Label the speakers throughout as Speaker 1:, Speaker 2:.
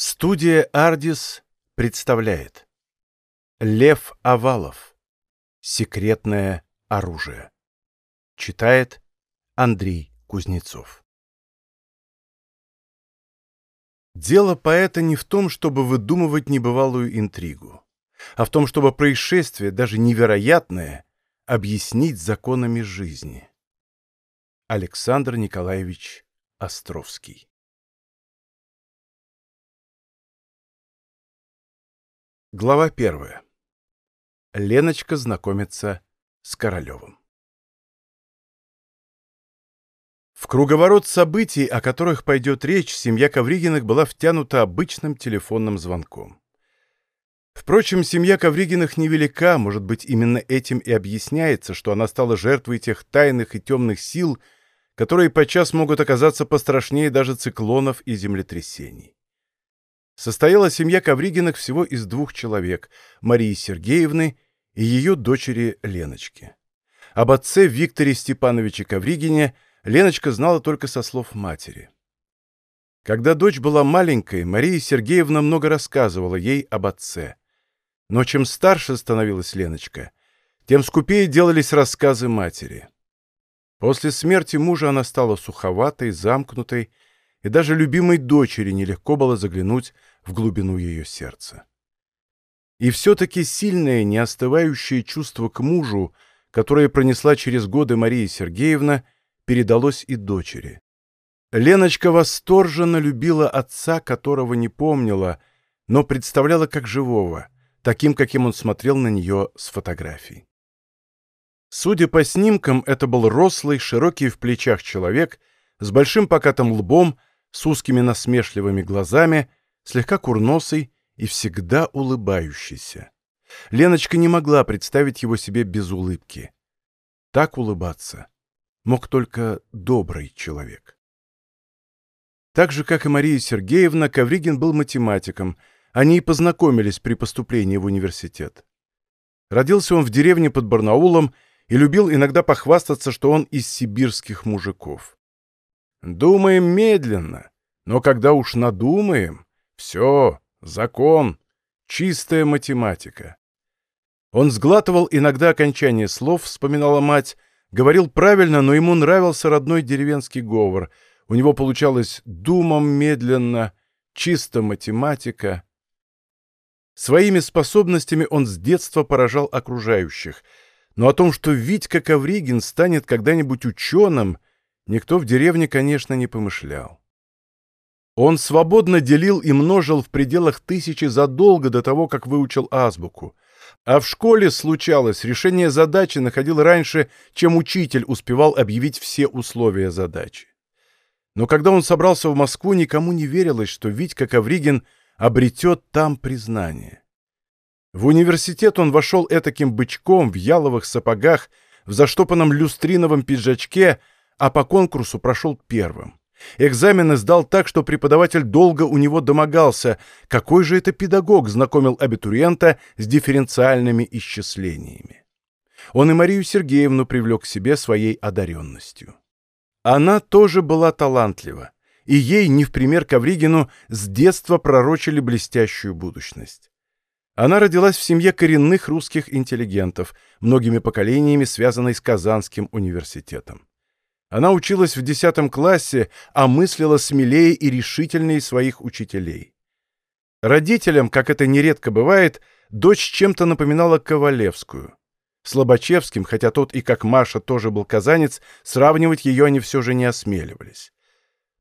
Speaker 1: Студия «Ардис» представляет. Лев Овалов. Секретное оружие. Читает Андрей Кузнецов. Дело поэта не в том, чтобы выдумывать небывалую интригу, а в том, чтобы происшествие, даже невероятное, объяснить законами жизни. Александр Николаевич Островский Глава первая. Леночка знакомится с Королевым. В круговорот событий, о которых пойдет речь, семья Ковригиных была втянута обычным телефонным звонком. Впрочем, семья Ковригиных невелика, может быть, именно этим и объясняется, что она стала жертвой тех тайных и темных сил, которые подчас могут оказаться пострашнее даже циклонов и землетрясений. Состояла семья Ковригиных всего из двух человек – Марии Сергеевны и ее дочери Леночки. Об отце Викторе Степановиче Ковригине Леночка знала только со слов матери. Когда дочь была маленькой, Мария Сергеевна много рассказывала ей об отце. Но чем старше становилась Леночка, тем скупее делались рассказы матери. После смерти мужа она стала суховатой, замкнутой, и даже любимой дочери нелегко было заглянуть в глубину ее сердца. И все-таки сильное, неостывающее чувство к мужу, которое пронесла через годы Мария Сергеевна, передалось и дочери. Леночка восторженно любила отца, которого не помнила, но представляла как живого, таким, каким он смотрел на нее с фотографий. Судя по снимкам, это был рослый, широкий в плечах человек с большим покатым лбом, с узкими насмешливыми глазами, слегка курносый и всегда улыбающийся. Леночка не могла представить его себе без улыбки. Так улыбаться мог только добрый человек. Так же, как и Мария Сергеевна, Ковригин был математиком. Они и познакомились при поступлении в университет. Родился он в деревне под Барнаулом и любил иногда похвастаться, что он из сибирских мужиков. «Думаем медленно, но когда уж надумаем, все, закон, чистая математика. Он сглатывал иногда окончание слов, вспоминала мать, говорил правильно, но ему нравился родной деревенский говор. У него получалось думом медленно, чисто математика. Своими способностями он с детства поражал окружающих. Но о том, что Витька Ковригин станет когда-нибудь ученым, никто в деревне, конечно, не помышлял. Он свободно делил и множил в пределах тысячи задолго до того, как выучил азбуку. А в школе случалось, решение задачи находил раньше, чем учитель успевал объявить все условия задачи. Но когда он собрался в Москву, никому не верилось, что Витька Ковригин обретет там признание. В университет он вошел этаким бычком в яловых сапогах, в заштопанном люстриновом пиджачке, а по конкурсу прошел первым. Экзамены сдал так, что преподаватель долго у него домогался, какой же это педагог знакомил абитуриента с дифференциальными исчислениями. Он и Марию Сергеевну привлек к себе своей одаренностью. Она тоже была талантлива, и ей, не в пример Ковригину, с детства пророчили блестящую будущность. Она родилась в семье коренных русских интеллигентов, многими поколениями связанной с Казанским университетом. Она училась в десятом классе, а мыслила смелее и решительнее своих учителей. Родителям, как это нередко бывает, дочь чем-то напоминала Ковалевскую. С хотя тот и как Маша тоже был казанец, сравнивать ее они все же не осмеливались.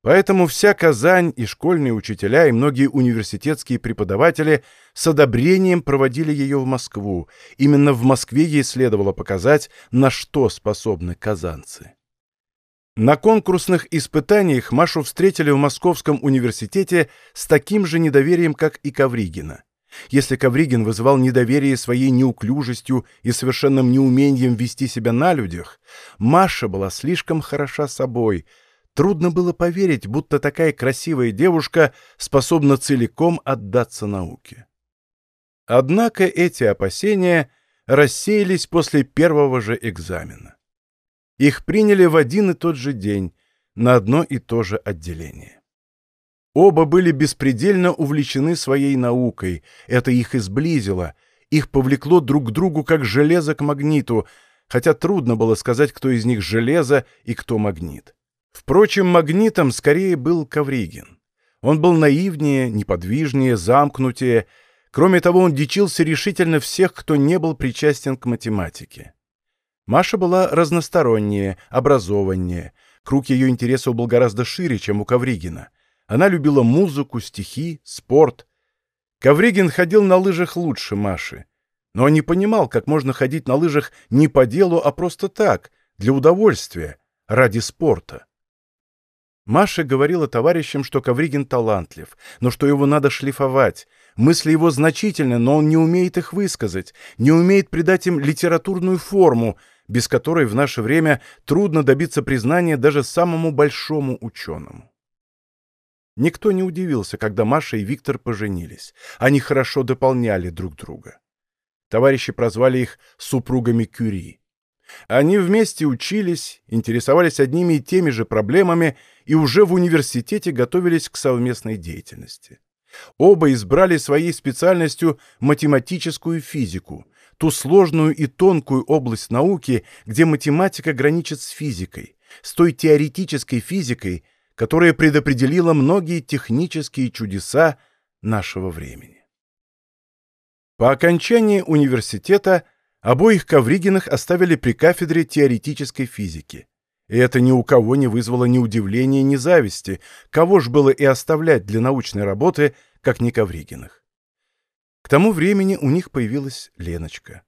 Speaker 1: Поэтому вся Казань и школьные учителя, и многие университетские преподаватели с одобрением проводили ее в Москву. Именно в Москве ей следовало показать, на что способны казанцы. На конкурсных испытаниях Машу встретили в Московском университете с таким же недоверием, как и Ковригина. Если Ковригин вызывал недоверие своей неуклюжестью и совершенным неумением вести себя на людях, Маша была слишком хороша собой. Трудно было поверить, будто такая красивая девушка способна целиком отдаться науке. Однако эти опасения рассеялись после первого же экзамена. Их приняли в один и тот же день, на одно и то же отделение. Оба были беспредельно увлечены своей наукой, это их изблизило, их повлекло друг к другу как железо к магниту, хотя трудно было сказать, кто из них железо и кто магнит. Впрочем, магнитом скорее был Ковригин. Он был наивнее, неподвижнее, замкнутее. Кроме того, он дичился решительно всех, кто не был причастен к математике. Маша была разностороннее, образованнее. Круг ее интересов был гораздо шире, чем у Ковригина. Она любила музыку, стихи, спорт. Ковригин ходил на лыжах лучше Маши. Но он не понимал, как можно ходить на лыжах не по делу, а просто так, для удовольствия, ради спорта. Маша говорила товарищам, что Ковригин талантлив, но что его надо шлифовать. Мысли его значительны, но он не умеет их высказать, не умеет придать им литературную форму, без которой в наше время трудно добиться признания даже самому большому ученому. Никто не удивился, когда Маша и Виктор поженились. Они хорошо дополняли друг друга. Товарищи прозвали их супругами Кюри. Они вместе учились, интересовались одними и теми же проблемами и уже в университете готовились к совместной деятельности. Оба избрали своей специальностью математическую физику, ту сложную и тонкую область науки, где математика граничит с физикой, с той теоретической физикой, которая предопределила многие технические чудеса нашего времени. По окончании университета обоих Ковригиных оставили при кафедре теоретической физики. И это ни у кого не вызвало ни удивления, ни зависти. Кого ж было и оставлять для научной работы, как не Ковригиных? К тому времени у них появилась Леночка.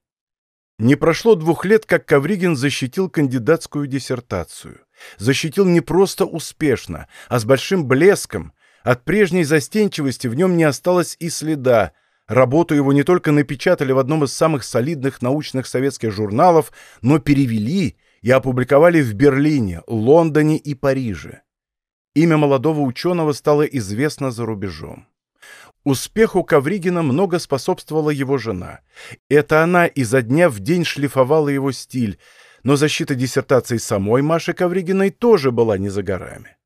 Speaker 1: Не прошло двух лет, как Ковригин защитил кандидатскую диссертацию. Защитил не просто успешно, а с большим блеском. От прежней застенчивости в нем не осталось и следа. Работу его не только напечатали в одном из самых солидных научных советских журналов, но перевели и опубликовали в Берлине, Лондоне и Париже. Имя молодого ученого стало известно за рубежом. Успеху Ковригина много способствовала его жена. Это она изо дня в день шлифовала его стиль, но защита диссертации самой Маши Ковригиной тоже была не за горами.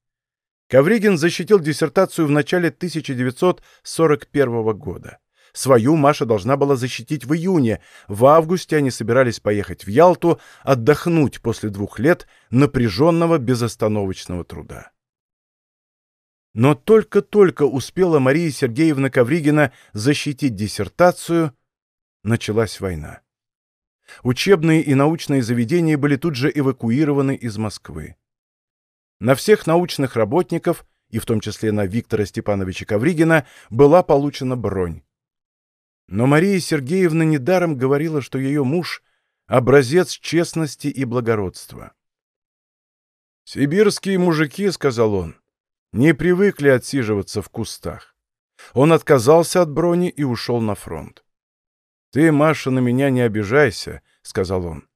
Speaker 1: Ковригин защитил диссертацию в начале 1941 года. Свою Маша должна была защитить в июне. В августе они собирались поехать в Ялту, отдохнуть после двух лет напряженного безостановочного труда. Но только-только успела Мария Сергеевна Ковригина защитить диссертацию, началась война. Учебные и научные заведения были тут же эвакуированы из Москвы. На всех научных работников, и в том числе на Виктора Степановича Ковригина, была получена бронь. Но Мария Сергеевна недаром говорила, что ее муж — образец честности и благородства. «Сибирские мужики, — сказал он, — не привыкли отсиживаться в кустах. Он отказался от брони и ушел на фронт. «Ты, Маша, на меня не обижайся», — сказал он.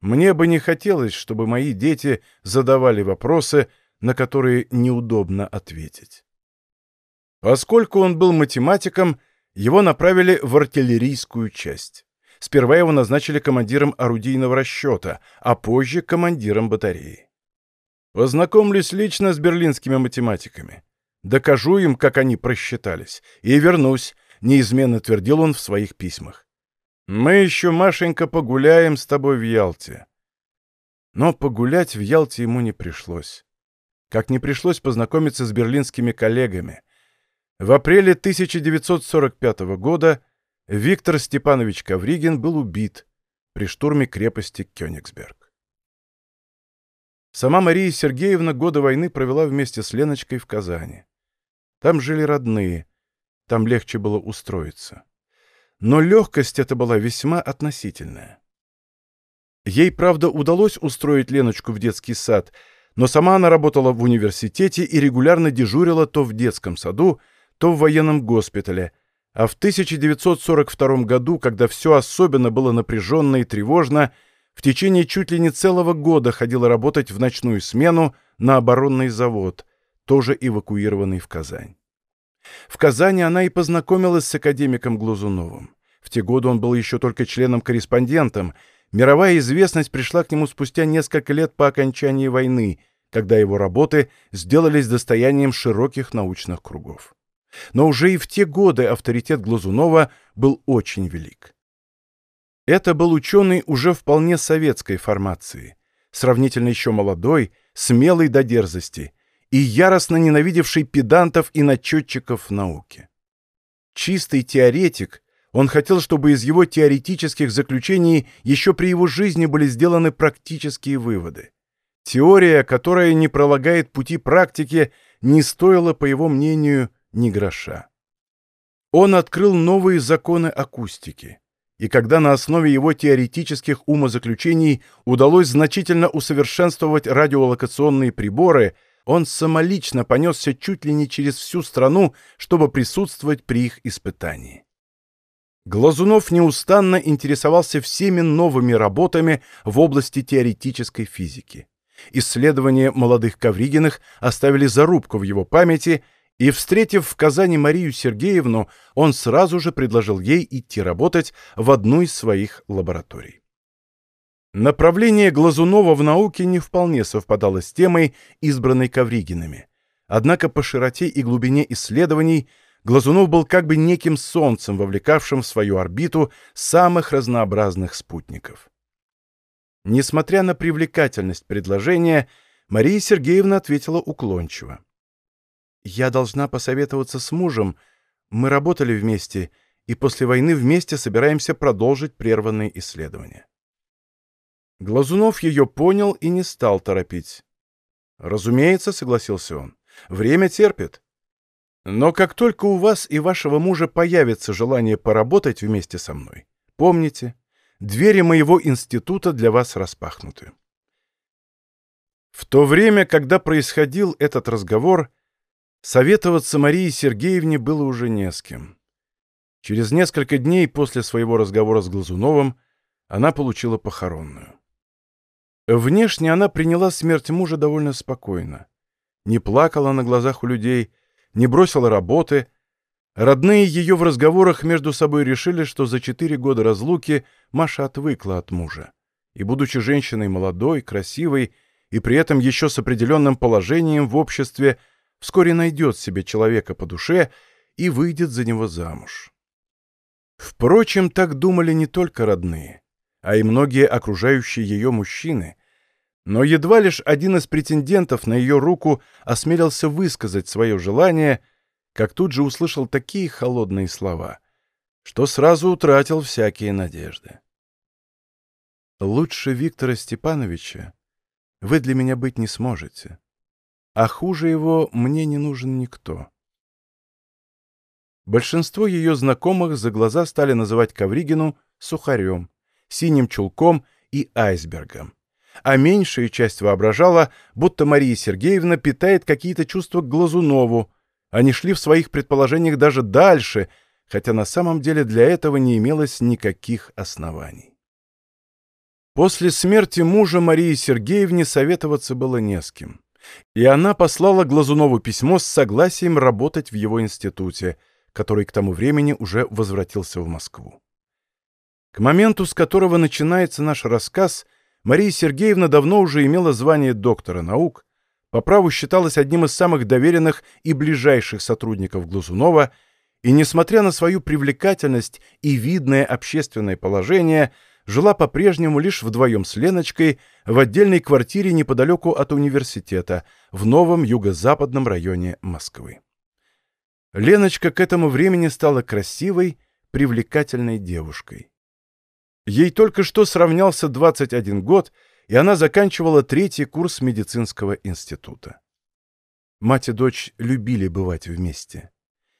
Speaker 1: «Мне бы не хотелось, чтобы мои дети задавали вопросы, на которые неудобно ответить». Поскольку он был математиком, — его направили в артиллерийскую часть. Сперва его назначили командиром орудийного расчета, а позже командиром батареи. Познакомлюсь лично с берлинскими математиками. Докажу им, как они просчитались, и вернусь, неизменно твердил он в своих письмах. Мы еще, Машенька, погуляем с тобой в Ялте. Но погулять в Ялте ему не пришлось. Как не пришлось познакомиться с берлинскими коллегами, в апреле 1945 года Виктор Степанович Ковригин был убит при штурме крепости Кёнигсберг. Сама Мария Сергеевна годы войны провела вместе с Леночкой в Казани. Там жили родные, там легче было устроиться. Но легкость эта была весьма относительная. Ей, правда, удалось устроить Леночку в детский сад, но сама она работала в университете и регулярно дежурила то в детском саду, то в военном госпитале, а в 1942 году, когда все особенно было напряженно и тревожно, в течение чуть ли не целого года ходила работать в ночную смену на оборонный завод, тоже эвакуированный в Казань. В Казани она и познакомилась с академиком Глазуновым. В те годы он был еще только членом-корреспондентом. Мировая известность пришла к нему спустя несколько лет по окончании войны, когда его работы сделались достоянием широких научных кругов. Но уже и в те годы авторитет Глазунова был очень велик. Это был ученый уже вполне советской формации, сравнительно еще молодой, смелый до дерзости и яростно ненавидевший педантов и начетчиков в науке. Чистый теоретик, он хотел, чтобы из его теоретических заключений еще при его жизни были сделаны практические выводы. Теория, которая не пролагает пути практики, не стоила, по его мнению, ни гроша. Он открыл новые законы акустики, и когда на основе его теоретических умозаключений удалось значительно усовершенствовать радиолокационные приборы – он самолично понесся чуть ли не через всю страну, чтобы присутствовать при их испытании. Глазунов неустанно интересовался всеми новыми работами в области теоретической физики. Исследования молодых Ковригиных оставили зарубку в его памяти, и, встретив в Казани Марию Сергеевну, он сразу же предложил ей идти работать в одну из своих лабораторий. Направление Глазунова в науке не вполне совпадало с темой, избранной Ковригинами. Однако по широте и глубине исследований Глазунов был как бы неким солнцем, вовлекавшим в свою орбиту самых разнообразных спутников. Несмотря на привлекательность предложения, Мария Сергеевна ответила уклончиво. «Я должна посоветоваться с мужем. Мы работали вместе, и после войны вместе собираемся продолжить прерванные исследования». Глазунов ее понял и не стал торопить. «Разумеется», — согласился он, — «время терпит. Но как только у вас и вашего мужа появится желание поработать вместе со мной, помните, двери моего института для вас распахнуты». В то время, когда происходил этот разговор, советоваться Марии Сергеевне было уже не с кем. Через несколько дней после своего разговора с Глазуновым она получила похоронную. Внешне она приняла смерть мужа довольно спокойно. Не плакала на глазах у людей, не бросила работы. Родные ее в разговорах между собой решили, что за четыре года разлуки Маша отвыкла от мужа. И, будучи женщиной молодой, красивой и при этом еще с определенным положением в обществе, вскоре найдет себе человека по душе и выйдет за него замуж. Впрочем, так думали не только родные а и многие окружающие ее мужчины. Но едва лишь один из претендентов на ее руку осмелился высказать свое желание, как тут же услышал такие холодные слова, что сразу утратил всякие надежды. «Лучше Виктора Степановича вы для меня быть не сможете, а хуже его мне не нужен никто». Большинство ее знакомых за глаза стали называть Ковригину сухарем, синим чулком и айсбергом. А меньшая часть воображала, будто Мария Сергеевна питает какие-то чувства к Глазунову. Они шли в своих предположениях даже дальше, хотя на самом деле для этого не имелось никаких оснований. После смерти мужа Марии Сергеевне советоваться было не с кем. И она послала Глазунову письмо с согласием работать в его институте, который к тому времени уже возвратился в Москву. К моменту, с которого начинается наш рассказ, Мария Сергеевна давно уже имела звание доктора наук, по праву считалась одним из самых доверенных и ближайших сотрудников Глазунова, и, несмотря на свою привлекательность и видное общественное положение, жила по-прежнему лишь вдвоем с Леночкой в отдельной квартире неподалеку от университета, в новом юго-западном районе Москвы. Леночка к этому времени стала красивой, привлекательной девушкой. Ей только что сравнялся 21 год, и она заканчивала третий курс медицинского института. Мать и дочь любили бывать вместе.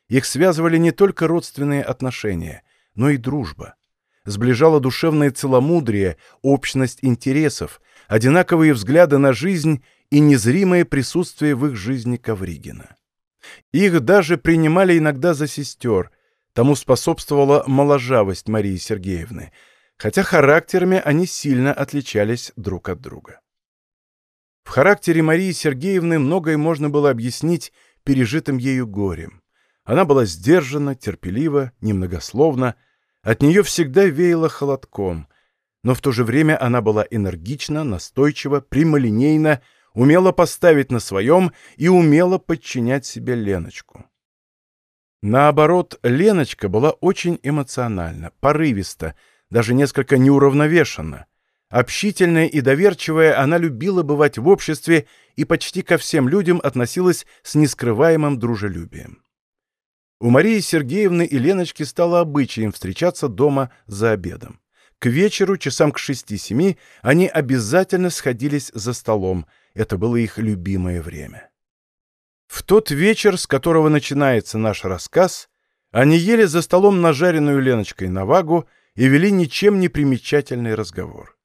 Speaker 1: Их связывали не только родственные отношения, но и дружба. Сближало душевное целомудрие, общность интересов, одинаковые взгляды на жизнь и незримое присутствие в их жизни Ковригина. Их даже принимали иногда за сестер, тому способствовала моложавость Марии Сергеевны – хотя характерами они сильно отличались друг от друга. В характере Марии Сергеевны многое можно было объяснить пережитым ею горем. Она была сдержана, терпелива, немногословна, от нее всегда веяло холодком, но в то же время она была энергична, настойчива, прямолинейна, умела поставить на своем и умела подчинять себе Леночку. Наоборот, Леночка была очень эмоциональна, порывиста, даже несколько неуравновешена. Общительная и доверчивая, она любила бывать в обществе и почти ко всем людям относилась с нескрываемым дружелюбием. У Марии Сергеевны и Леночки стало обычаем встречаться дома за обедом. К вечеру, часам к шести-семи, они обязательно сходились за столом. Это было их любимое время. В тот вечер, с которого начинается наш рассказ, они ели за столом нажаренную Леночкой навагу и вели ничем не примечательный разговор.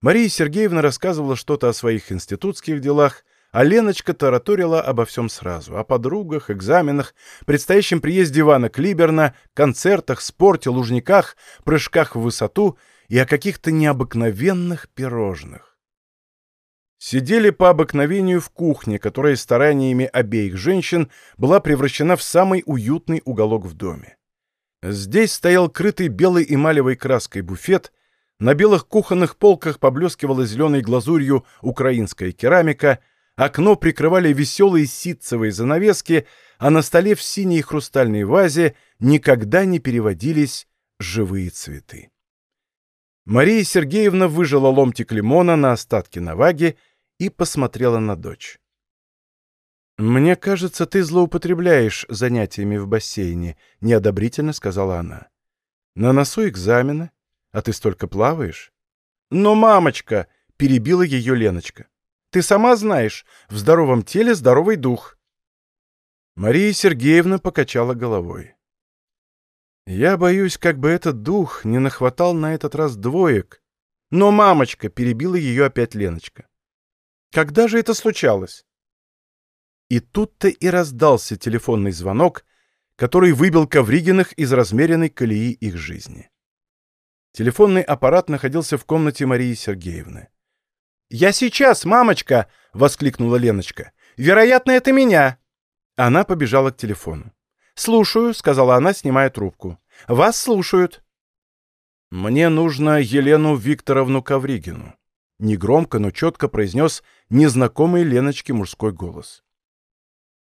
Speaker 1: Мария Сергеевна рассказывала что-то о своих институтских делах, а Леночка тараторила обо всем сразу, о подругах, экзаменах, предстоящем приезде Ивана Клиберна, концертах, спорте, лужниках, прыжках в высоту и о каких-то необыкновенных пирожных сидели по обыкновению в кухне, которая стараниями обеих женщин была превращена в самый уютный уголок в доме. Здесь стоял крытый белой эмалевой краской буфет, на белых кухонных полках поблескивала зеленой глазурью украинская керамика, окно прикрывали веселые ситцевые занавески, а на столе в синей хрустальной вазе никогда не переводились живые цветы. Мария Сергеевна выжила ломтик лимона на остатки наваги и посмотрела на дочь. «Мне кажется, ты злоупотребляешь занятиями в бассейне», — неодобрительно сказала она. «На носу экзамены, а ты столько плаваешь». «Но, мамочка!» — перебила ее Леночка. «Ты сама знаешь, в здоровом теле здоровый дух». Мария Сергеевна покачала головой. «Я боюсь, как бы этот дух не нахватал на этот раз двоек». «Но, мамочка!» — перебила ее опять Леночка. Когда же это случалось? И тут-то и раздался телефонный звонок, который выбил Ковригиных из размеренной колеи их жизни. Телефонный аппарат находился в комнате Марии Сергеевны. «Я сейчас, мамочка!» — воскликнула Леночка. «Вероятно, это меня!» Она побежала к телефону. «Слушаю», — сказала она, снимая трубку. «Вас слушают». «Мне нужно Елену Викторовну Ковригину». Негромко, но четко произнес незнакомый Леночке мужской голос.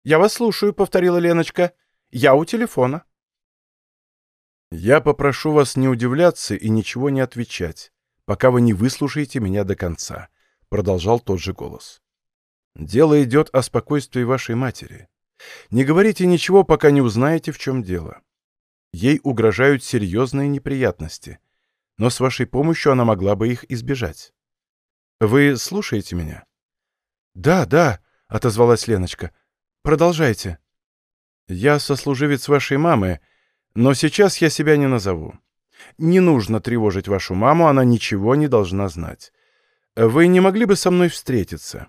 Speaker 1: «Я вас слушаю», — повторила Леночка. «Я у телефона». «Я попрошу вас не удивляться и ничего не отвечать, пока вы не выслушаете меня до конца», — продолжал тот же голос. «Дело идет о спокойствии вашей матери. Не говорите ничего, пока не узнаете, в чем дело. Ей угрожают серьезные неприятности, но с вашей помощью она могла бы их избежать. Вы слушаете меня?» «Да, да», — отозвалась Леночка. «Продолжайте». «Я сослуживец вашей мамы, но сейчас я себя не назову. Не нужно тревожить вашу маму, она ничего не должна знать. Вы не могли бы со мной встретиться?»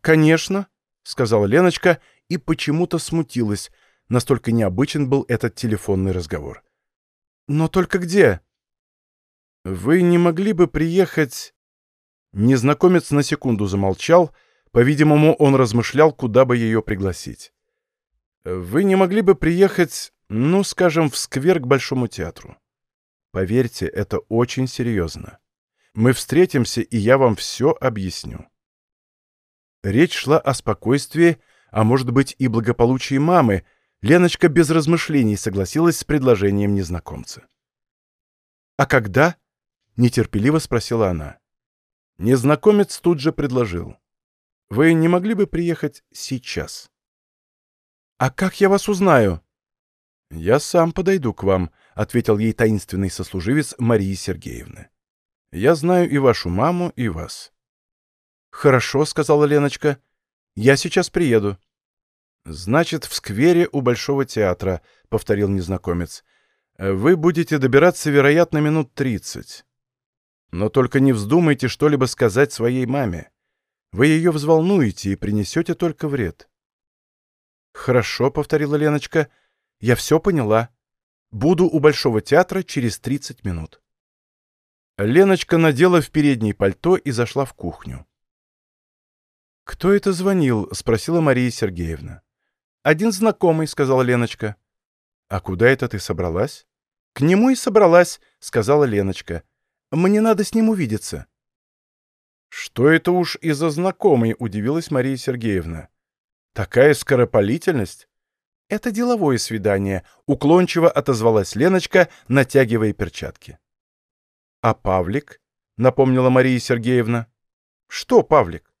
Speaker 1: «Конечно», — сказала Леночка и почему-то смутилась. Настолько необычен был этот телефонный разговор. «Но только где?» «Вы не могли бы приехать...» Незнакомец на секунду замолчал, по-видимому, он размышлял, куда бы ее пригласить. «Вы не могли бы приехать, ну, скажем, в сквер к Большому театру? Поверьте, это очень серьезно. Мы встретимся, и я вам все объясню». Речь шла о спокойствии, а может быть и благополучии мамы. Леночка без размышлений согласилась с предложением незнакомца. «А когда?» — нетерпеливо спросила она. Незнакомец тут же предложил. «Вы не могли бы приехать сейчас?» «А как я вас узнаю?» «Я сам подойду к вам», — ответил ей таинственный сослуживец Марии Сергеевны. «Я знаю и вашу маму, и вас». «Хорошо», — сказала Леночка. «Я сейчас приеду». «Значит, в сквере у Большого театра», — повторил незнакомец. «Вы будете добираться, вероятно, минут тридцать. Но только не вздумайте что-либо сказать своей маме. Вы ее взволнуете и принесете только вред. «Хорошо», — повторила Леночка, — «я все поняла. Буду у Большого театра через 30 минут». Леночка надела в переднее пальто и зашла в кухню. «Кто это звонил?» — спросила Мария Сергеевна. «Один знакомый», — сказала Леночка. «А куда это ты собралась?» «К нему и собралась», — сказала Леночка. Мне надо с ним увидеться». «Что это уж из-за знакомой?» — удивилась Мария Сергеевна. «Такая скоропалительность?» «Это деловое свидание», — уклончиво отозвалась Леночка, натягивая перчатки. «А Павлик?» — напомнила Мария Сергеевна. «Что, Павлик?»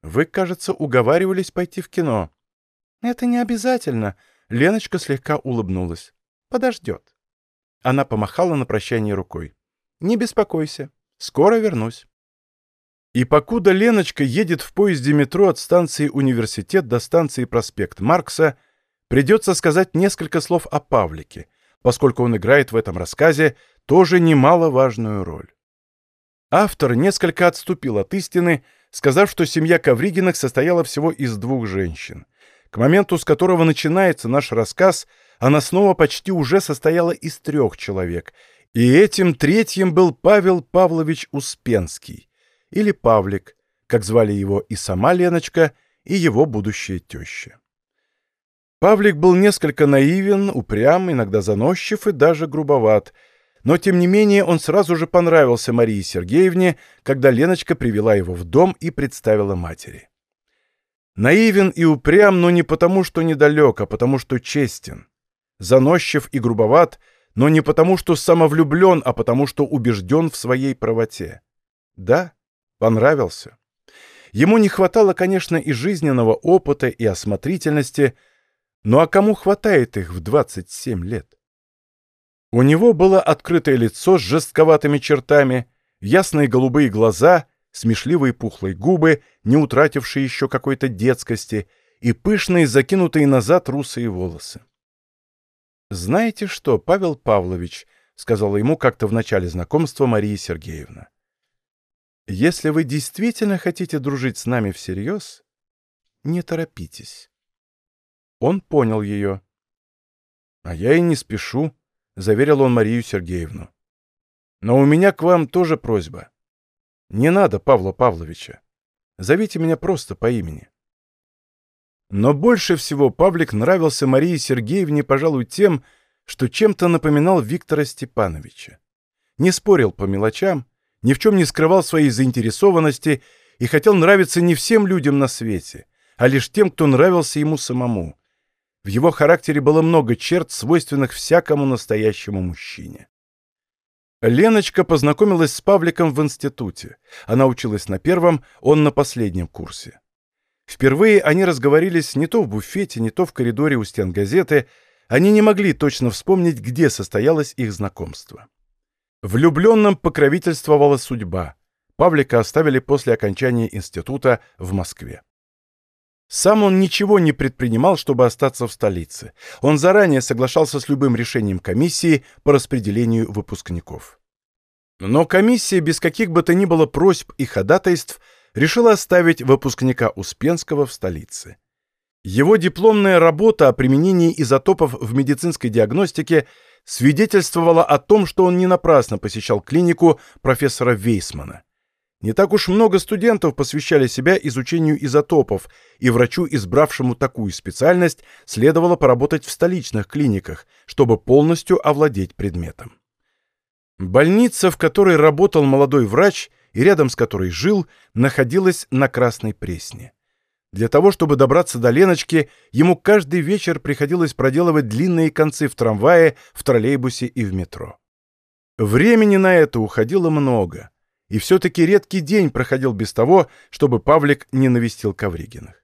Speaker 1: «Вы, кажется, уговаривались пойти в кино». «Это не обязательно», — Леночка слегка улыбнулась. «Подождет». Она помахала на прощание рукой. «Не беспокойся, скоро вернусь». И покуда Леночка едет в поезде метро от станции Университет до станции проспект Маркса, придется сказать несколько слов о Павлике, поскольку он играет в этом рассказе тоже немаловажную роль. Автор несколько отступил от истины, сказав, что семья Ковригиных состояла всего из двух женщин. К моменту, с которого начинается наш рассказ, она снова почти уже состояла из трех человек, и этим третьим был Павел Павлович Успенский, или Павлик, как звали его и сама Леночка, и его будущая теща. Павлик был несколько наивен, упрям, иногда заносчив и даже грубоват, но, тем не менее, он сразу же понравился Марии Сергеевне, когда Леночка привела его в дом и представила матери. Наивен и упрям, но не потому, что недалек, а потому, что честен. Заносчив и грубоват, но не потому, что самовлюблен, а потому, что убежден в своей правоте. Да, Понравился. Ему не хватало, конечно, и жизненного опыта, и осмотрительности, ну а кому хватает их в 27 лет? У него было открытое лицо с жестковатыми чертами, ясные голубые глаза, смешливые пухлые губы, не утратившие еще какой-то детскости, и пышные, закинутые назад русые волосы. «Знаете что, Павел Павлович», — сказала ему как-то в начале знакомства Мария Сергеевна, — если вы действительно хотите дружить с нами всерьез, не торопитесь. Он понял ее. А я и не спешу, — заверил он Марию Сергеевну. Но у меня к вам тоже просьба. Не надо Павла Павловича. Зовите меня просто по имени. Но больше всего Павлик нравился Марии Сергеевне, пожалуй, тем, что чем-то напоминал Виктора Степановича. Не спорил по мелочам, ни в чем не скрывал своей заинтересованности и хотел нравиться не всем людям на свете, а лишь тем, кто нравился ему самому. В его характере было много черт, свойственных всякому настоящему мужчине. Леночка познакомилась с Павликом в институте. Она училась на первом, он на последнем курсе. Впервые они разговорились не то в буфете, не то в коридоре у стен газеты. Они не могли точно вспомнить, где состоялось их знакомство. Влюбленным покровительствовала судьба. Павлика оставили после окончания института в Москве. Сам он ничего не предпринимал, чтобы остаться в столице. Он заранее соглашался с любым решением комиссии по распределению выпускников. Но комиссия без каких бы то ни было просьб и ходатайств решила оставить выпускника Успенского в столице. Его дипломная работа о применении изотопов в медицинской диагностике свидетельствовало о том, что он не напрасно посещал клинику профессора Вейсмана. Не так уж много студентов посвящали себя изучению изотопов, и врачу, избравшему такую специальность, следовало поработать в столичных клиниках, чтобы полностью овладеть предметом. Больница, в которой работал молодой врач и рядом с которой жил, находилась на Красной Пресне. Для того, чтобы добраться до Леночки, ему каждый вечер приходилось проделывать длинные концы в трамвае, в троллейбусе и в метро. Времени на это уходило много, и все-таки редкий день проходил без того, чтобы Павлик не навестил Ковригиных.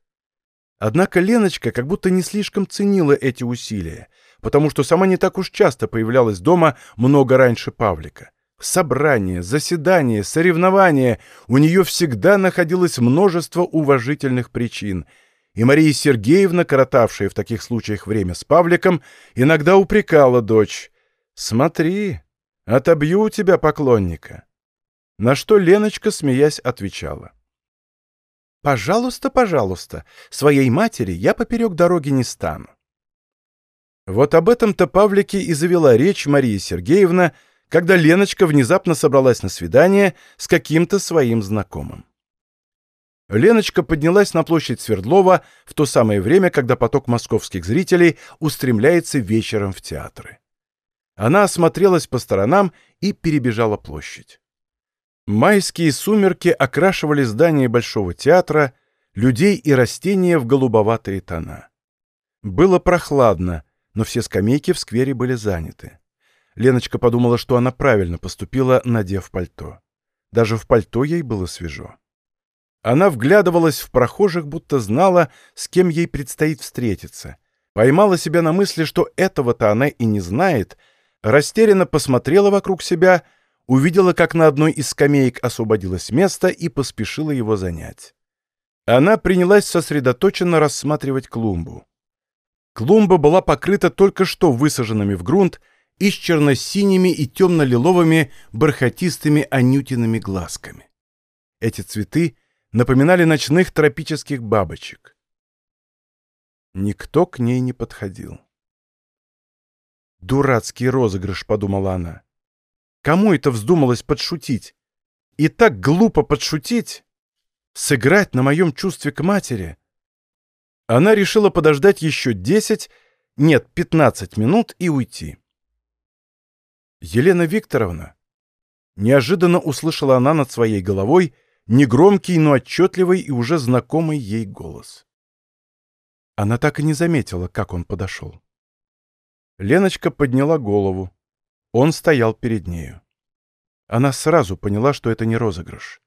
Speaker 1: Однако Леночка как будто не слишком ценила эти усилия, потому что сама не так уж часто появлялась дома много раньше Павлика. Собрания, заседания, соревнования — у нее всегда находилось множество уважительных причин, и Мария Сергеевна, коротавшая в таких случаях время с Павликом, иногда упрекала дочь. «Смотри, отобью у тебя поклонника». На что Леночка, смеясь, отвечала. «Пожалуйста, пожалуйста, своей матери я поперек дороги не стану». Вот об этом-то Павлике и завела речь Мария Сергеевна, когда Леночка внезапно собралась на свидание с каким-то своим знакомым. Леночка поднялась на площадь Свердлова в то самое время, когда поток московских зрителей устремляется вечером в театры. Она осмотрелась по сторонам и перебежала площадь. Майские сумерки окрашивали здание Большого театра, людей и растения в голубоватые тона. Было прохладно, но все скамейки в сквере были заняты. Леночка подумала, что она правильно поступила, надев пальто. Даже в пальто ей было свежо. Она вглядывалась в прохожих, будто знала, с кем ей предстоит встретиться. Поймала себя на мысли, что этого-то она и не знает, растерянно посмотрела вокруг себя — увидела, как на одной из скамеек освободилось место и поспешила его занять. Она принялась сосредоточенно рассматривать клумбу. Клумба была покрыта только что высаженными в грунт и с черно-синими и темно-лиловыми бархатистыми анютиными глазками. Эти цветы напоминали ночных тропических бабочек. Никто к ней не подходил. «Дурацкий розыгрыш», — подумала она. Кому это вздумалось подшутить? И так глупо подшутить? Сыграть на моем чувстве к матери? Она решила подождать еще десять, нет, пятнадцать минут и уйти. Елена Викторовна. Неожиданно услышала она над своей головой негромкий, но отчетливый и уже знакомый ей голос. Она так и не заметила, как он подошел. Леночка подняла голову. Он стоял перед нею. Она сразу поняла, что это не розыгрыш.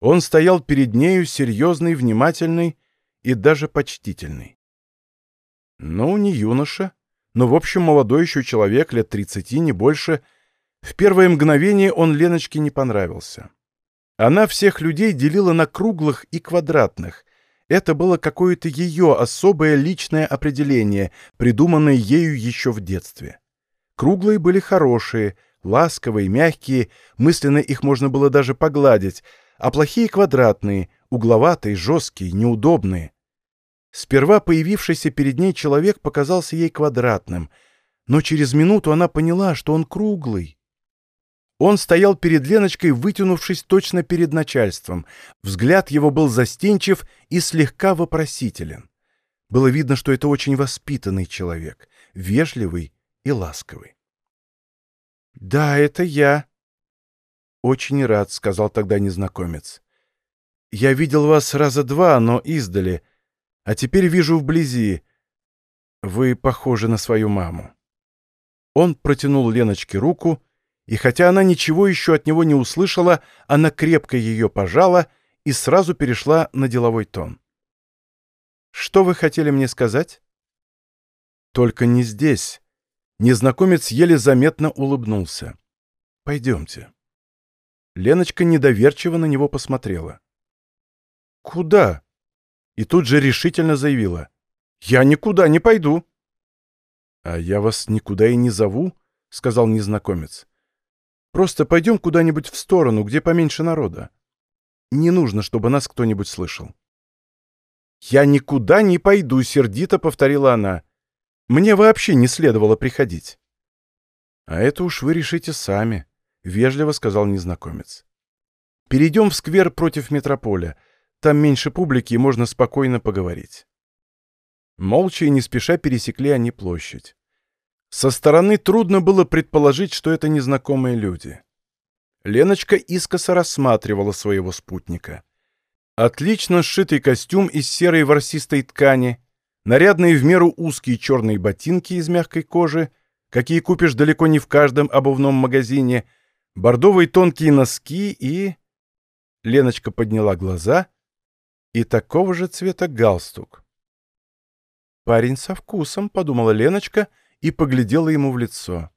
Speaker 1: Он стоял перед нею серьезный, внимательный и даже почтительный. Ну, не юноша, но, в общем, молодой еще человек, лет тридцати, не больше. В первое мгновение он Леночке не понравился. Она всех людей делила на круглых и квадратных. Это было какое-то ее особое личное определение, придуманное ею еще в детстве. Круглые были хорошие, ласковые, мягкие, мысленно их можно было даже погладить, а плохие квадратные, угловатые, жесткие, неудобные. Сперва появившийся перед ней человек показался ей квадратным, но через минуту она поняла, что он круглый. Он стоял перед Леночкой, вытянувшись точно перед начальством. Взгляд его был застенчив и слегка вопросителен. Было видно, что это очень воспитанный человек, вежливый и ласковый. «Да, это я». «Очень рад», — сказал тогда незнакомец. «Я видел вас раза два, но издали, а теперь вижу вблизи. Вы похожи на свою маму». Он протянул Леночке руку, и хотя она ничего еще от него не услышала, она крепко ее пожала и сразу перешла на деловой тон. «Что вы хотели мне сказать?» «Только не здесь», Незнакомец еле заметно улыбнулся. «Пойдемте». Леночка недоверчиво на него посмотрела. «Куда?» И тут же решительно заявила. «Я никуда не пойду». «А я вас никуда и не зову», — сказал незнакомец. «Просто пойдем куда-нибудь в сторону, где поменьше народа. Не нужно, чтобы нас кто-нибудь слышал». «Я никуда не пойду», — сердито повторила она. Мне вообще не следовало приходить. — А это уж вы решите сами, — вежливо сказал незнакомец. — Перейдем в сквер против метрополя. Там меньше публики, и можно спокойно поговорить. Молча и не спеша пересекли они площадь. Со стороны трудно было предположить, что это незнакомые люди. Леночка искоса рассматривала своего спутника. Отлично сшитый костюм из серой ворсистой ткани, нарядные в меру узкие черные ботинки из мягкой кожи, какие купишь далеко не в каждом обувном магазине, бордовые тонкие носки и... Леночка подняла глаза, и такого же цвета галстук. «Парень со вкусом», — подумала Леночка и поглядела ему в лицо.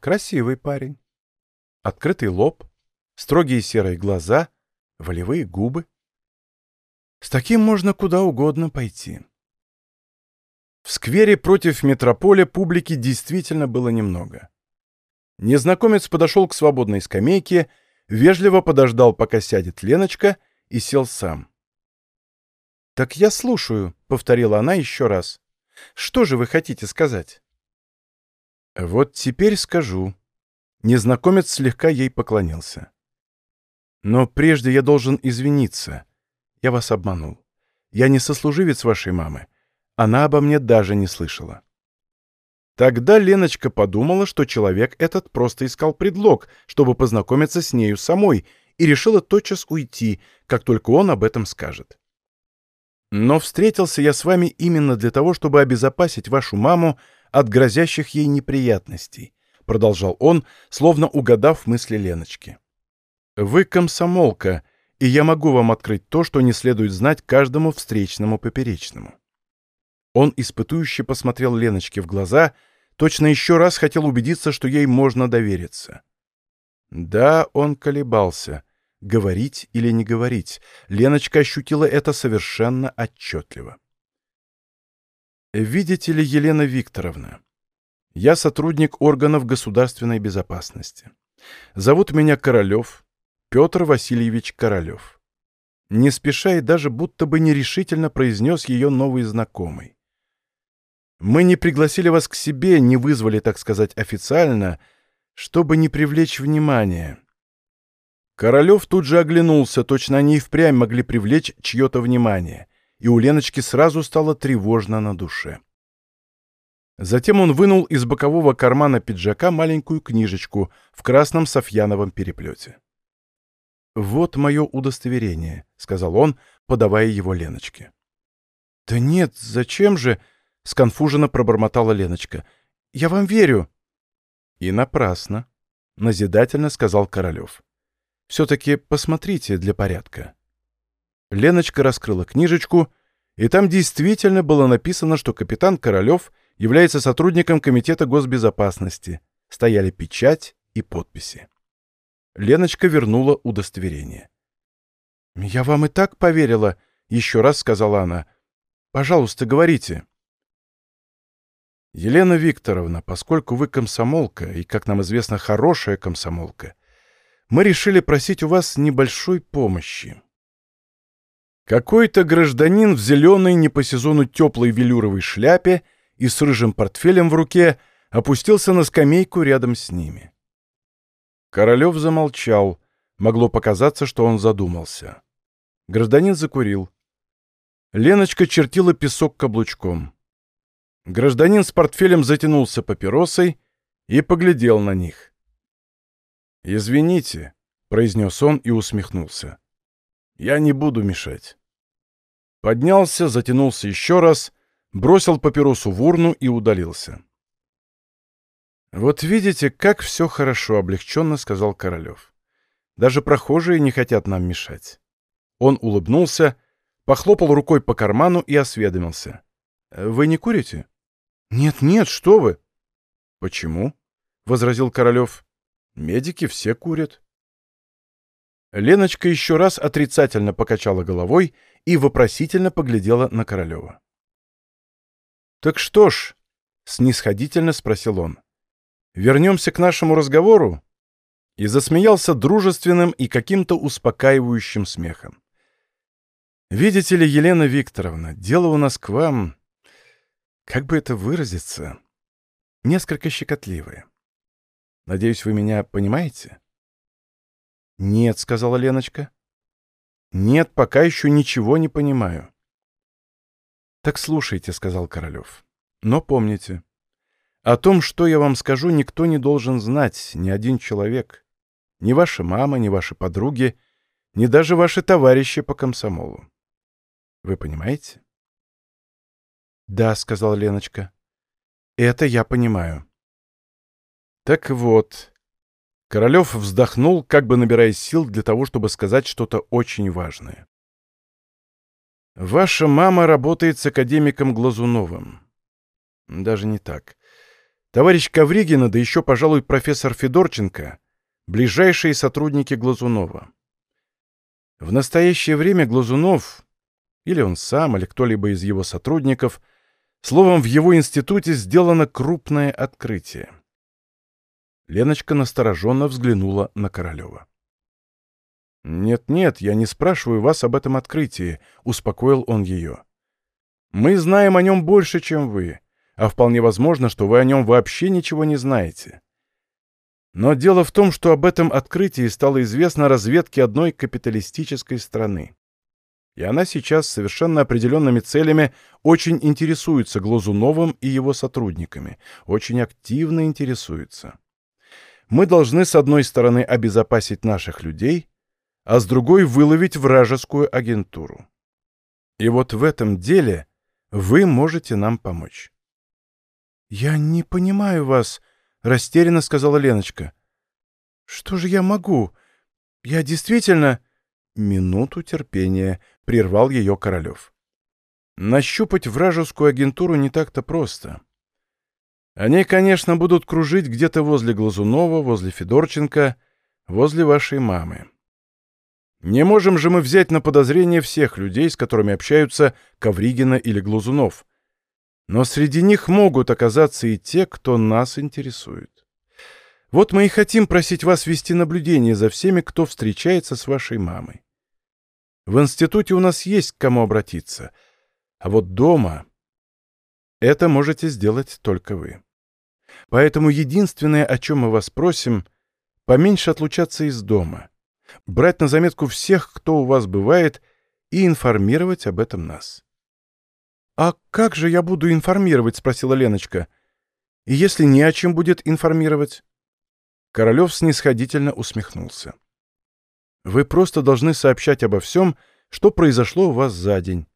Speaker 1: Красивый парень. Открытый лоб, строгие серые глаза, волевые губы. С таким можно куда угодно пойти. В сквере против метрополя публики действительно было немного. Незнакомец подошел к свободной скамейке, вежливо подождал, пока сядет Леночка, и сел сам. «Так я слушаю», — повторила она еще раз. «Что же вы хотите сказать?» «Вот теперь скажу». Незнакомец слегка ей поклонился. «Но прежде я должен извиниться. Я вас обманул. Я не сослуживец вашей мамы. Она обо мне даже не слышала. Тогда Леночка подумала, что человек этот просто искал предлог, чтобы познакомиться с нею самой, и решила тотчас уйти, как только он об этом скажет. Но встретился я с вами именно для того, чтобы обезопасить вашу маму от грозящих ей неприятностей, продолжал он, словно угадав мысли Леночки. Вы комсомолка, и я могу вам открыть то, что не следует знать каждому встречному поперечному. Он испытующе посмотрел Леночке в глаза, точно еще раз хотел убедиться, что ей можно довериться. Да, он колебался, говорить или не говорить. Леночка ощутила это совершенно отчетливо. «Видите ли, Елена Викторовна, я сотрудник органов государственной безопасности. Зовут меня Королев, Петр Васильевич Королев. Не спеша и даже будто бы нерешительно произнес ее новый знакомый. Мы не пригласили вас к себе, не вызвали, так сказать, официально, чтобы не привлечь внимание. Королев тут же оглянулся, точно они и впрямь могли привлечь чье-то внимание, и у Леночки сразу стало тревожно на душе. Затем он вынул из бокового кармана пиджака маленькую книжечку в красном софьяновом переплете. «Вот мое удостоверение», — сказал он, подавая его Леночке. «Да нет, зачем же?» — сконфуженно пробормотала Леночка. «Я вам верю». «И напрасно», — назидательно сказал Королев. «Все-таки посмотрите для порядка». Леночка раскрыла книжечку, и там действительно было написано, что капитан Королев является сотрудником Комитета госбезопасности. Стояли печать и подписи. Леночка вернула удостоверение. «Я вам и так поверила», — еще раз сказала она. «Пожалуйста, говорите». «Елена Викторовна, поскольку вы комсомолка, и, как нам известно, хорошая комсомолка, мы решили просить у вас небольшой помощи». Какой-то гражданин в зеленой не по сезону теплой велюровой шляпе и с рыжим портфелем в руке опустился на скамейку рядом с ними. Королев замолчал. Могло показаться, что он задумался. Гражданин закурил. Леночка чертила песок каблучком. Гражданин с портфелем затянулся папиросой и поглядел на них. «Извините», — произнес он и усмехнулся. «Я не буду мешать». Поднялся, затянулся еще раз, бросил папиросу в урну и удалился. «Вот видите, как все хорошо», — облегченно сказал Королев. «Даже прохожие не хотят нам мешать». Он улыбнулся, похлопал рукой по карману и осведомился. «Вы не курите?» «Нет-нет, что вы!» «Почему?» — возразил Королев. «Медики все курят». Леночка еще раз отрицательно покачала головой и вопросительно поглядела на Королева. «Так что ж?» — снисходительно спросил он вернемся к нашему разговору?» И засмеялся дружественным и каким-то успокаивающим смехом. «Видите ли, Елена Викторовна, дело у нас к вам, как бы это выразиться, несколько щекотливое. Надеюсь, вы меня понимаете?» «Нет», — сказала Леночка. «Нет, пока еще ничего не понимаю». «Так слушайте», — сказал Королев. «Но помните, о том, что я вам скажу, никто не должен знать, ни один человек. Ни ваша мама, ни ваши подруги, ни даже ваши товарищи по комсомолу. Вы понимаете? «Да», — сказала Леночка. «Это я понимаю». «Так вот». Королев вздохнул, как бы набирая сил для того, чтобы сказать что-то очень важное. «Ваша мама работает с академиком Глазуновым». «Даже не так. Товарищ Ковригина, да еще, пожалуй, профессор Федорченко — ближайшие сотрудники Глазунова. В настоящее время Глазунов, или он сам, или кто-либо из его сотрудников, словом, в его институте сделано крупное открытие. Леночка настороженно взглянула на Королева. «Нет-нет, я не спрашиваю вас об этом открытии», — успокоил он ее. «Мы знаем о нем больше, чем вы а вполне возможно, что вы о нем вообще ничего не знаете. Но дело в том, что об этом открытии стало известно разведке одной капиталистической страны. И она сейчас с совершенно определенными целями очень интересуется Глазуновым и его сотрудниками, очень активно интересуется. Мы должны, с одной стороны, обезопасить наших людей, а с другой — выловить вражескую агентуру. И вот в этом деле вы можете нам помочь. «Я не понимаю вас», — растерянно сказала Леночка. «Что же я могу? Я действительно...» «Минуту терпения», — прервал ее Королев. «Нащупать вражескую агентуру не так-то просто. Они, конечно, будут кружить где-то возле Глазунова, возле Федорченко, возле вашей мамы. Не можем же мы взять на подозрение всех людей, с которыми общаются Ковригина или Глазунов. Но среди них могут оказаться и те, кто нас интересует. Вот мы и хотим просить вас вести наблюдение за всеми, кто встречается с вашей мамой. В институте у нас есть к кому обратиться, а вот дома это можете сделать только вы. Поэтому единственное, о чем мы вас просим, поменьше отлучаться из дома, брать на заметку всех, кто у вас бывает, и информировать об этом нас. «А как же я буду информировать?» — спросила Леночка. «И если не о чем будет информировать?» Королев снисходительно усмехнулся. «Вы просто должны сообщать обо всем, что произошло у вас за день.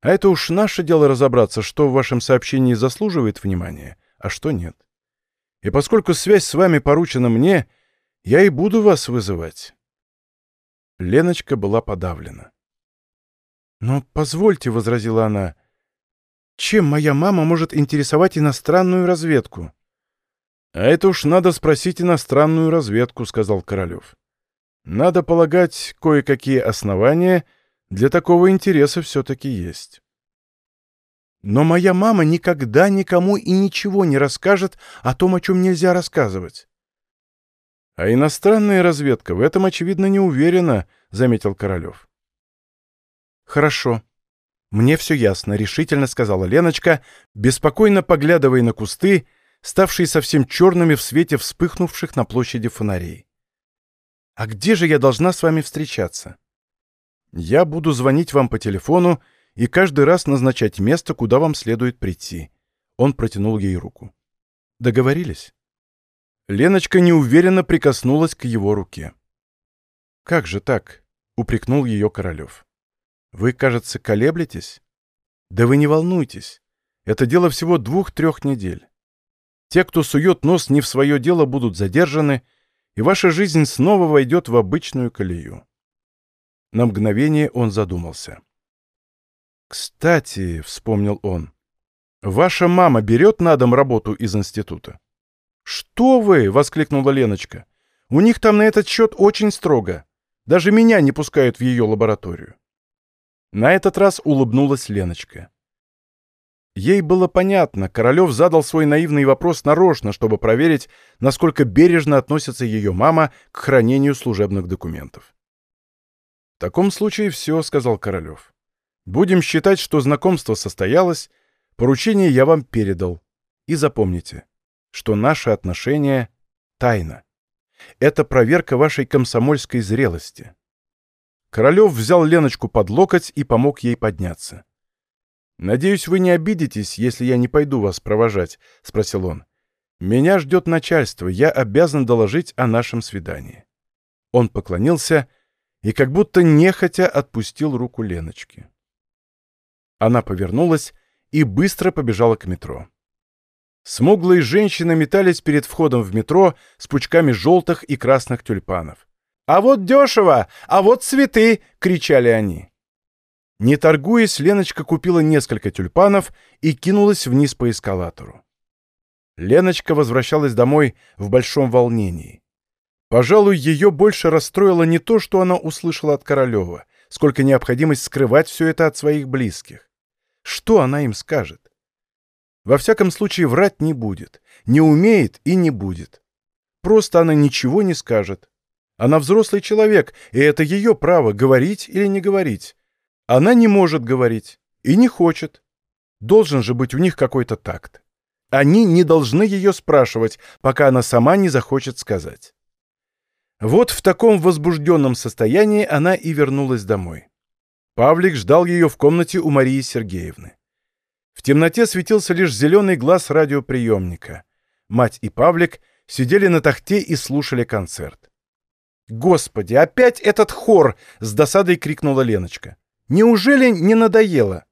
Speaker 1: А это уж наше дело разобраться, что в вашем сообщении заслуживает внимания, а что нет. И поскольку связь с вами поручена мне, я и буду вас вызывать». Леночка была подавлена. «Но позвольте», — возразила она, — чем моя мама может интересовать иностранную разведку? — А это уж надо спросить иностранную разведку, — сказал Королев. — Надо полагать, кое-какие основания для такого интереса все-таки есть. Но моя мама никогда никому и ничего не расскажет о том, о чем нельзя рассказывать. — А иностранная разведка в этом, очевидно, не уверена, — заметил Королев. — Хорошо, «Мне все ясно», — решительно сказала Леночка, беспокойно поглядывая на кусты, ставшие совсем черными в свете вспыхнувших на площади фонарей. «А где же я должна с вами встречаться?» «Я буду звонить вам по телефону и каждый раз назначать место, куда вам следует прийти». Он протянул ей руку. «Договорились?» Леночка неуверенно прикоснулась к его руке. «Как же так?» — упрекнул ее Королев. Вы, кажется, колеблетесь? Да вы не волнуйтесь. Это дело всего двух-трех недель. Те, кто сует нос не в свое дело, будут задержаны, и ваша жизнь снова войдет в обычную колею. На мгновение он задумался. «Кстати», — вспомнил он, — «ваша мама берет на дом работу из института?» «Что вы!» — воскликнула Леночка. «У них там на этот счет очень строго. Даже меня не пускают в ее лабораторию». На этот раз улыбнулась Леночка. Ей было понятно, Королев задал свой наивный вопрос нарочно, чтобы проверить, насколько бережно относится ее мама к хранению служебных документов. «В таком случае все», — сказал Королев. «Будем считать, что знакомство состоялось, поручение я вам передал. И запомните, что наши отношения — тайна. Это проверка вашей комсомольской зрелости. Королев взял Леночку под локоть и помог ей подняться. «Надеюсь, вы не обидитесь, если я не пойду вас провожать», — спросил он. «Меня ждет начальство, я обязан доложить о нашем свидании». Он поклонился и как будто нехотя отпустил руку Леночки. Она повернулась и быстро побежала к метро. Смуглые женщины метались перед входом в метро с пучками желтых и красных тюльпанов. «А вот дешево! А вот цветы!» — кричали они. Не торгуясь, Леночка купила несколько тюльпанов и кинулась вниз по эскалатору. Леночка возвращалась домой в большом волнении. Пожалуй, ее больше расстроило не то, что она услышала от Королева, сколько необходимость скрывать все это от своих близких. Что она им скажет? Во всяком случае, врать не будет. Не умеет и не будет. Просто она ничего не скажет. Она взрослый человек, и это ее право, говорить или не говорить. Она не может говорить и не хочет. Должен же быть у них какой-то такт. Они не должны ее спрашивать, пока она сама не захочет сказать. Вот в таком возбужденном состоянии она и вернулась домой. Павлик ждал ее в комнате у Марии Сергеевны. В темноте светился лишь зеленый глаз радиоприемника. Мать и Павлик сидели на тахте и слушали концерт. «Господи, опять этот хор!» — с досадой крикнула Леночка. «Неужели не надоело?»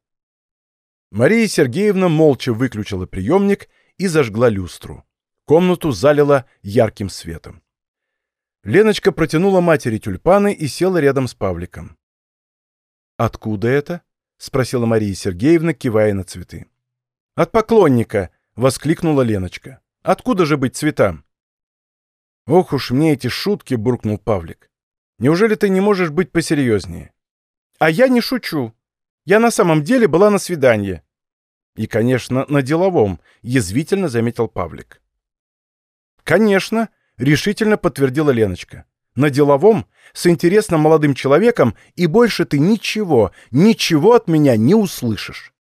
Speaker 1: Мария Сергеевна молча выключила приемник и зажгла люстру. Комнату залила ярким светом. Леночка протянула матери тюльпаны и села рядом с Павликом. «Откуда это?» — спросила Мария Сергеевна, кивая на цветы. «От поклонника!» — воскликнула Леночка. «Откуда же быть цветам?» «Ох уж мне эти шутки!» — буркнул Павлик. «Неужели ты не можешь быть посерьезнее?» «А я не шучу. Я на самом деле была на свидании». «И, конечно, на деловом», — язвительно заметил Павлик. «Конечно», — решительно подтвердила Леночка на деловом, с интересным молодым человеком, и больше ты ничего, ничего от меня не услышишь.